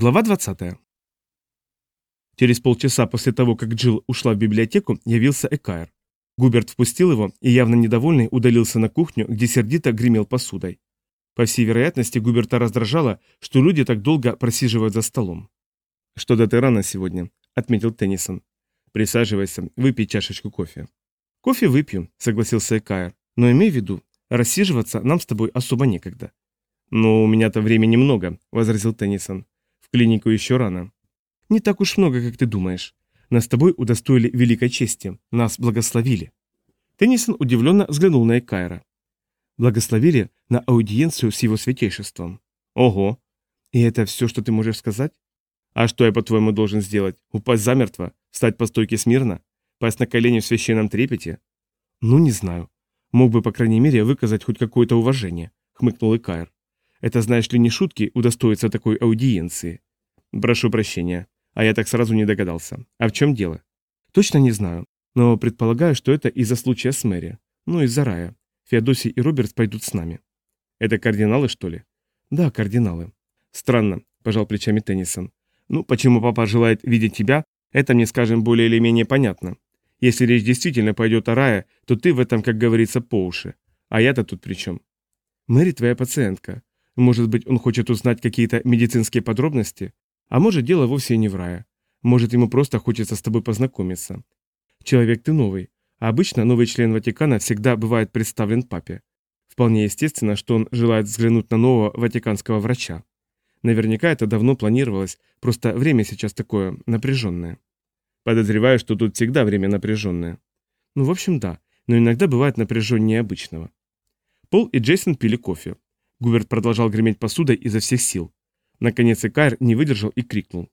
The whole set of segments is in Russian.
Глава 20. Через полчаса после того, как Джилл ушла в библиотеку, явился Экаер. Губерт впустил его и, явно недовольный, удалился на кухню, где сердито гремел посудой. По всей вероятности, Губерта раздражало, что люди так долго просиживают за столом. «Что-то ты рано сегодня», — отметил Теннисон. «Присаживайся, выпей чашечку кофе». «Кофе выпью», — согласился Экаер. «Но имей в виду, рассиживаться нам с тобой особо некогда». «Но у меня-то времени много», — возразил Теннисон. Клинику еще рано. Не так уж много, как ты думаешь. Нас с тобой удостоили великой чести. Нас благословили. Теннисон удивленно взглянул на Экайра. Благословили на аудиенцию с его святейшеством. Ого! И это все, что ты можешь сказать? А что я, по-твоему, должен сделать? Упасть замертво? Встать по стойке смирно? Пасть на колени в священном трепете? Ну, не знаю. Мог бы, по крайней мере, выказать хоть какое-то уважение, хмыкнул Икаир. Это, знаешь ли, не шутки удостоиться такой аудиенции. Прошу прощения. А я так сразу не догадался. А в чем дело? Точно не знаю. Но предполагаю, что это из-за случая с Мэри. Ну, из-за рая. Феодосий и Роберт пойдут с нами. Это кардиналы, что ли? Да, кардиналы. Странно, пожал плечами Теннисон. Ну, почему папа желает видеть тебя, это мне, скажем, более или менее понятно. Если речь действительно пойдет о рае, то ты в этом, как говорится, по уши. А я-то тут при чем? Мэри твоя пациентка. Может быть, он хочет узнать какие-то медицинские подробности? А может, дело вовсе не в рае. Может, ему просто хочется с тобой познакомиться. Человек ты новый, а обычно новый член Ватикана всегда бывает представлен папе. Вполне естественно, что он желает взглянуть на нового ватиканского врача. Наверняка это давно планировалось, просто время сейчас такое напряженное. Подозреваю, что тут всегда время напряженное. Ну, в общем, да, но иногда бывает напряженнее обычного. Пол и Джейсон пили кофе. Губерт продолжал греметь посудой изо всех сил. Наконец Икайр не выдержал и крикнул.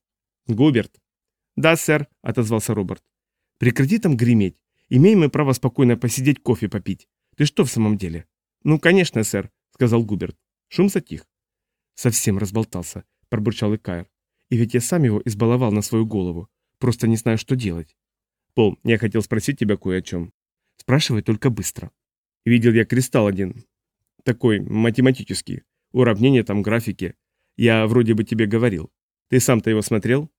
«Губерт!» «Да, сэр», — отозвался Роберт. «Прекрати там греметь. Имеем мы право спокойно посидеть кофе попить. Ты что в самом деле?» «Ну, конечно, сэр», — сказал Губерт. Шум затих. «Совсем разболтался», — пробурчал Икайр. «И ведь я сам его избаловал на свою голову. Просто не знаю, что делать». «Пол, я хотел спросить тебя кое о чем». «Спрашивай только быстро». «Видел я кристалл один. Такой, математический. Уравнение там, графики. Я вроде бы тебе говорил. Ты сам-то его смотрел?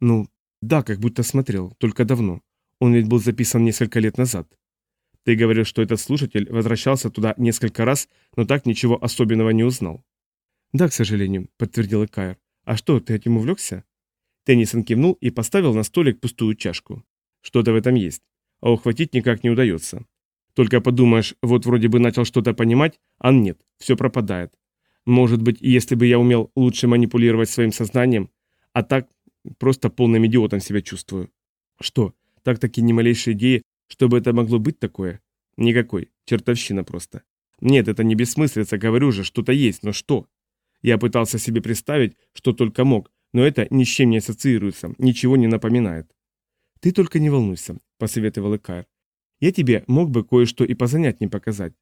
Ну, да, как будто смотрел, только давно. Он ведь был записан несколько лет назад. Ты говорил, что этот слушатель возвращался туда несколько раз, но так ничего особенного не узнал. Да, к сожалению, подтвердил Экайр. А что, ты этим увлекся? Теннисон кивнул и поставил на столик пустую чашку. Что-то в этом есть, а ухватить никак не удается. Только подумаешь, вот вроде бы начал что-то понимать, а нет, все пропадает. Может быть, если бы я умел лучше манипулировать своим сознанием, а так просто полным идиотом себя чувствую. Что, так-таки ни малейшей идеи, чтобы это могло быть такое? Никакой, чертовщина просто. Нет, это не бессмыслица, говорю же, что-то есть, но что? Я пытался себе представить, что только мог, но это ни с чем не ассоциируется, ничего не напоминает. «Ты только не волнуйся», — посоветовал Икар. Я тебе мог бы кое-что и позанятнее показать.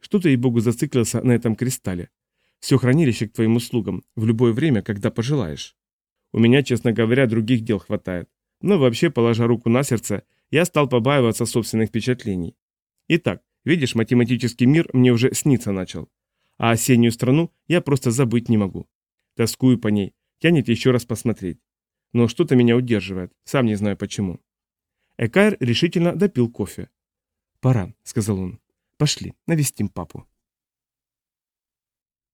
Что ты, ей-богу, зациклился на этом кристалле? Все хранилище к твоим услугам, в любое время, когда пожелаешь. У меня, честно говоря, других дел хватает. Но вообще, положа руку на сердце, я стал побаиваться собственных впечатлений. Итак, видишь, математический мир мне уже снится начал. А осеннюю страну я просто забыть не могу. Тоскую по ней, тянет еще раз посмотреть. Но что-то меня удерживает, сам не знаю почему. Экайр решительно допил кофе. «Пора», — сказал он. «Пошли, навестим папу».